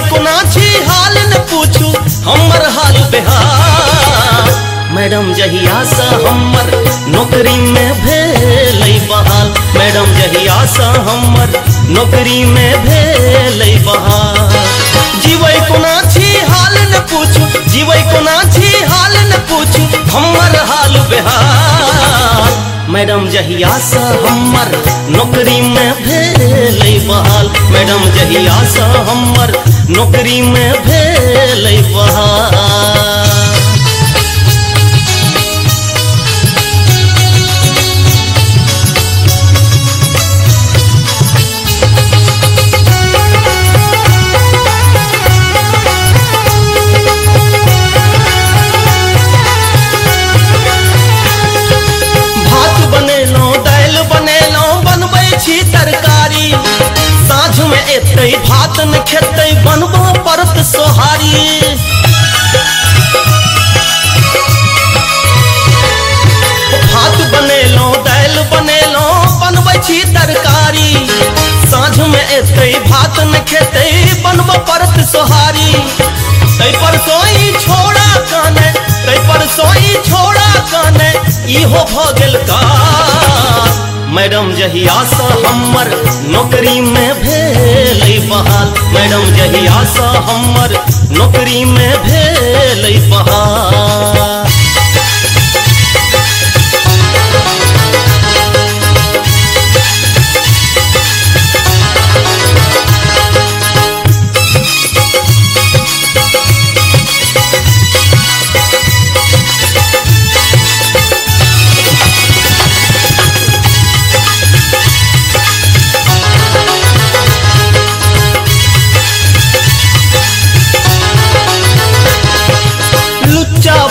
कोना छी हाल न पूछू, हमर हाल बेहाल। मैडम जहिया से हमर, नौकरी में भेल बहाल। मैडम जहिया से हमर, नौकरी में भेल बहाल। जीवै कोना छी हाल न पूछू, जीवै कोना छी हाल न पूछू, हमर हाल बेहाल। मैडम जहिया से हमर, नौकरी में भेल बहाल। मैडम जहिया से हमर नौकरी में भेल बहाल जहिया से हमर नौकरी में भेल बहाल। मैडम जहिया से हमर नौकरी में भेल बहाल।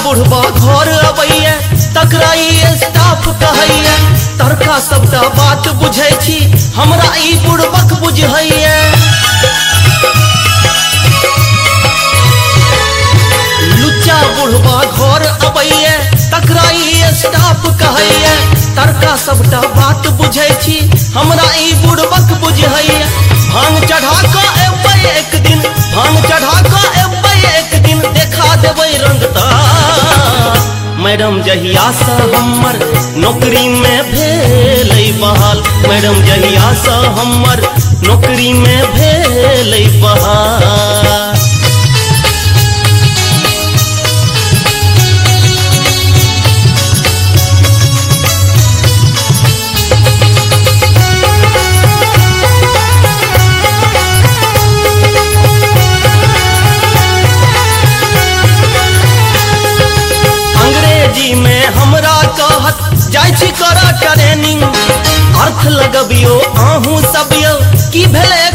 बुढ़बा घर अबैया तकराई स्टाफ कहैया। तरका सबटा बात बुझै छी, हमरा ई बुढ़बक बुझैया। लुच्चा बुढ़बा घर अबैया तकराई स्टाफ कहैया। तरका सबटा बात बुझै छी, हमरा ई बुढ़बक बुझैया। भाँग चढ़ा कऽ एबै एक दिन, भाँग चढ़ा कऽ मैडम जहिया से हमर नौकरी में भेल बहाल। मैडम जहिया से हमर नौकरी में भेल बहाल। लगबियो आहू सब यो की भले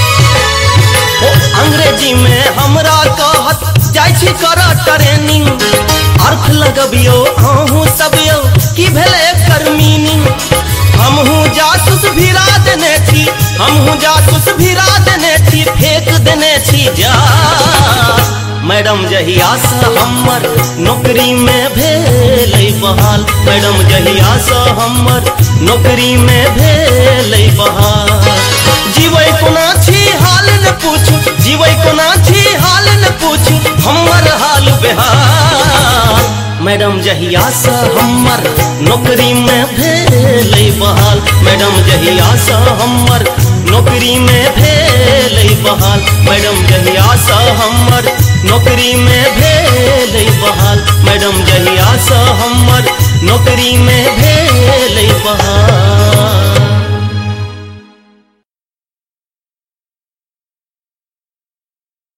ओ अंग्रेज़ी में हमरा कहत जाय छी कर ट्रेनिंग अर्थ लगबियो मैडम जहिया से हमर। नौकरी में भेल बहाल। मैडम जहिया से हमर। नौकरी में भेल बहाल। जीवै कोना छी हाल न पूछू। जीवै कोना छी हाल न पूछू। हमर हाल बेहाल। मैडम जहिया से हमर। नौकरी में भेल बहाल। मैडम जहिया से हमर। नौकरी में भेल बहाल। मैडम जहिया से हमर। नौकरी में भेल बहाल। मैडम जहिया से हमर। नौकरी में भेल बहाल।